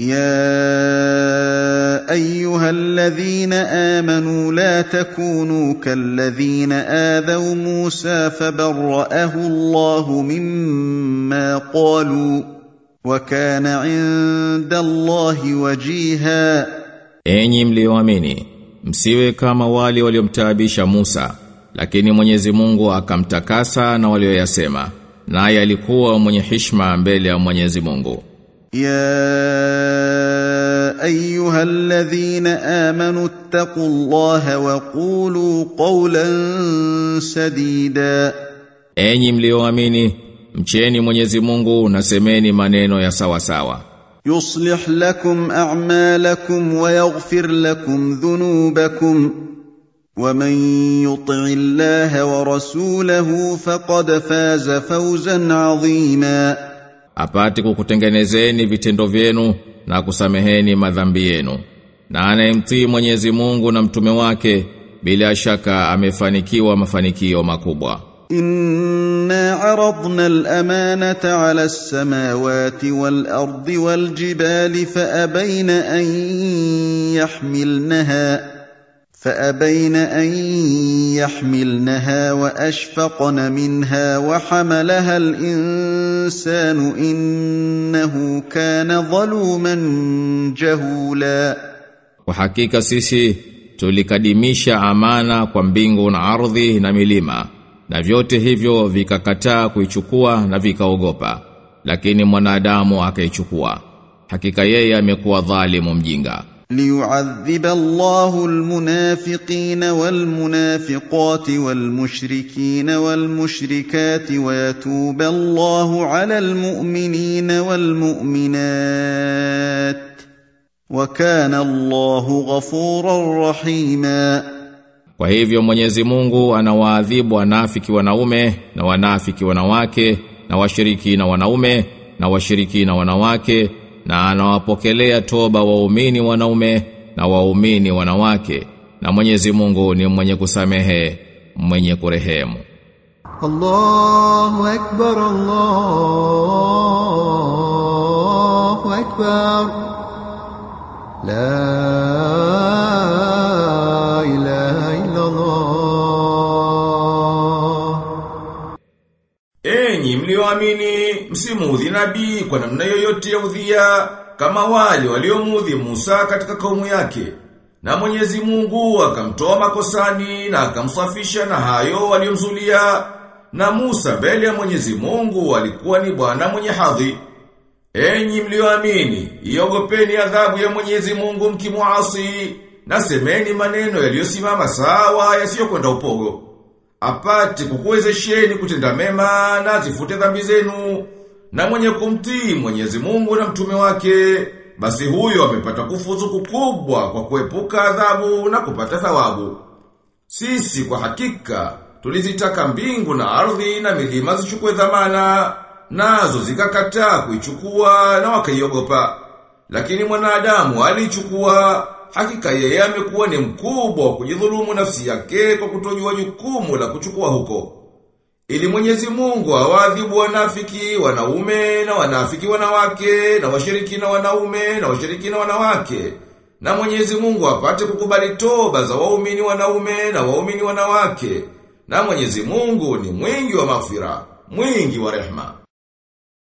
يا ايها الذين امنوا لا تكونوا كالذين اذوا موسى فبرأه الله مما قالوا وكان عند الله وجيها Enyi mlioamini, msiwe kama wale waliomtaabisha Musa, lakini Mwenyezi Mungu akamtakasa na walioyasema, naye alikuwa mwenye hishma mbele ya Mwenyezi Mungu. يا ايها الذين امنوا اتقوا الله وقولوا قولا سديدا Enyi mlioamini, mcheni Mwenyezi Mungu na semeni maneno ya sawa sawa. يصلح لكم اعمالكم ويغفر لكم ذنوبكم ومن يطع الله ورسوله فقد فاز فوزا عظيما apate kukutengenezeni vitendo vyenu na kusameheni madhambi yenu. Na anayemtii Mwenyezi Mungu na mtume wake bila shaka amefanikiwa mafanikio makubwa. إنا عرضنا الأمانة على السماوات والأرض والجبال فأبين أن يحملنها فأبين أن يحملنها وأشفقن منها وحملها الإنسان إنه كان ظلوما جهولا Kwa hakika sisi tulikadimisha amana kwa mbingu na ardhi na milima na vyote hivyo vikakataa kuichukua na vikaogopa lakini mwanadamu akaichukua hakika yeye amekuwa dhalimu mjinga ليعذب الله المنافقين والمنافقات والمشركين والمشركات ويتوب الله على المؤمنين والمؤمنات وكان الله غفورا رحيما Kwa hivyo Mwenyezi Mungu anawaadhibu wanafiki wanaume na wanafiki wanawake na washiriki na wanaume na washiriki na wanawake na anawapokelea toba waumini wanaume na waumini wanawake na Mwenyezi Mungu ni mwenye kusamehe mwenye kurehemu. Allahu akbar Allahu akbar. La ilaha illa Allah Mlioamini msimuudhi nabii kwa namna yoyote ya udhia kama wale waliomuudhi Musa katika kaumu yake. Na Mwenyezi Mungu akamtoa makosani na akamsafisha na hayo waliomzulia. Na Musa mbele ya Mwenyezi Mungu alikuwa ni bwana mwenye hadhi. Enyi mlioamini, iogopeni adhabu ya Mwenyezi Mungu mkimuasi na semeni maneno yaliyosimama sawa yasiyokwenda upogo apate kukuwezesheni kutenda mema na zifute dhambi zenu. Na mwenye kumtii Mwenyezi Mungu na mtume wake basi huyo amepata kufuzu kukubwa kwa kuepuka adhabu na kupata thawabu. Sisi kwa hakika tulizitaka mbingu na ardhi na milima zichukue dhamana nazo zikakataa kuichukua na wakaiogopa. Lakini mwanadamu alichukua hakika yeye amekuwa ni mkubwa wa kujidhulumu nafsi yake kwa kutojua jukumu la kuchukua huko. Ili Mwenyezi Mungu awadhibu wanafiki wanaume na wanafiki wanawake na washirikina wanaume na washirikina wanawake. Na Mwenyezi Mungu apate kukubali toba za waumini wanaume na waumini wanawake. Na Mwenyezi Mungu ni mwingi wa maghfira, mwingi wa rehma.